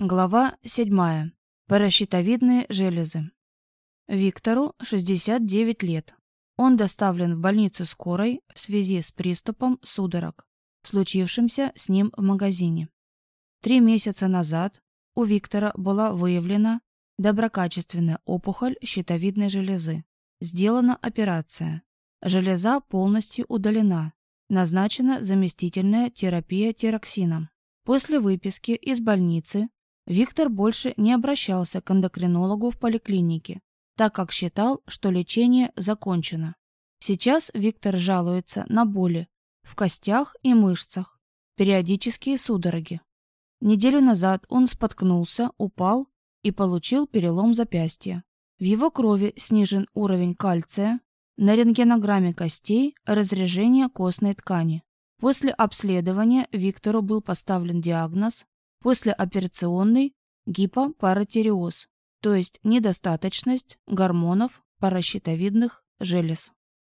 Глава 7. Паращитовидные железы. Виктору 69 лет. Он доставлен в больницу скорой в связи с приступом судорог, случившимся с ним в магазине. Три месяца назад у Виктора была выявлена доброкачественная опухоль щитовидной железы. Сделана операция. Железа полностью удалена. Назначена заместительная терапия тироксином. После выписки из больницы Виктор больше не обращался к эндокринологу в поликлинике, так как считал, что лечение закончено. Сейчас Виктор жалуется на боли в костях и мышцах, периодические судороги. Неделю назад он споткнулся, упал и получил перелом запястья. В его крови снижен уровень кальция, на рентгенограмме костей разрежение костной ткани. После обследования Виктору был поставлен диагноз послеоперационный гипопаратиреоз, то есть недостаточность гормонов паращитовидных желез.